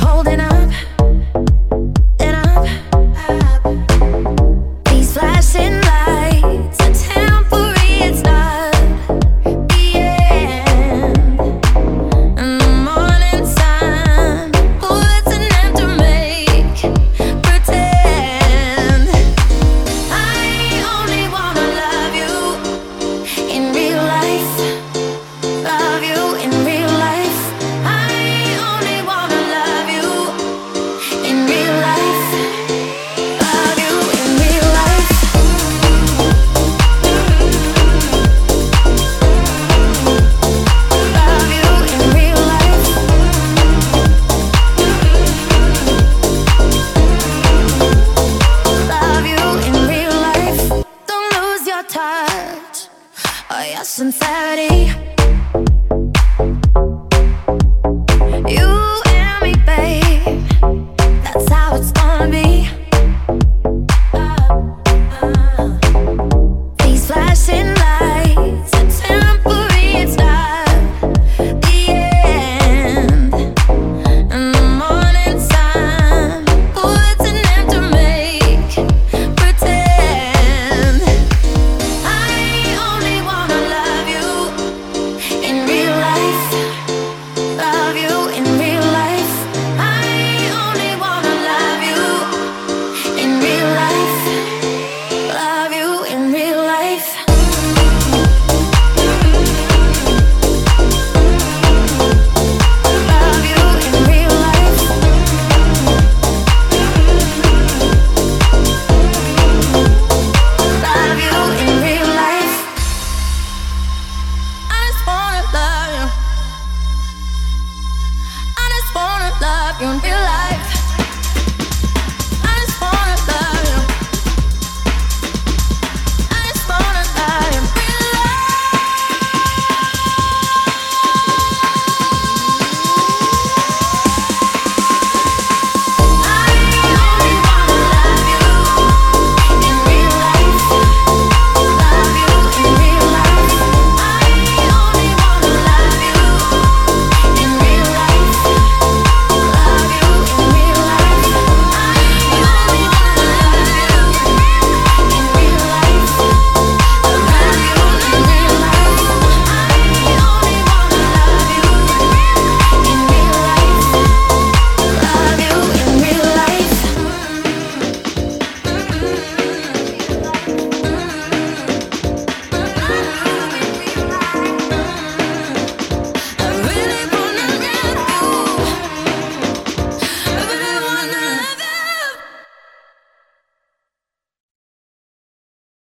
holding up. your touch, oh, or your sincerity.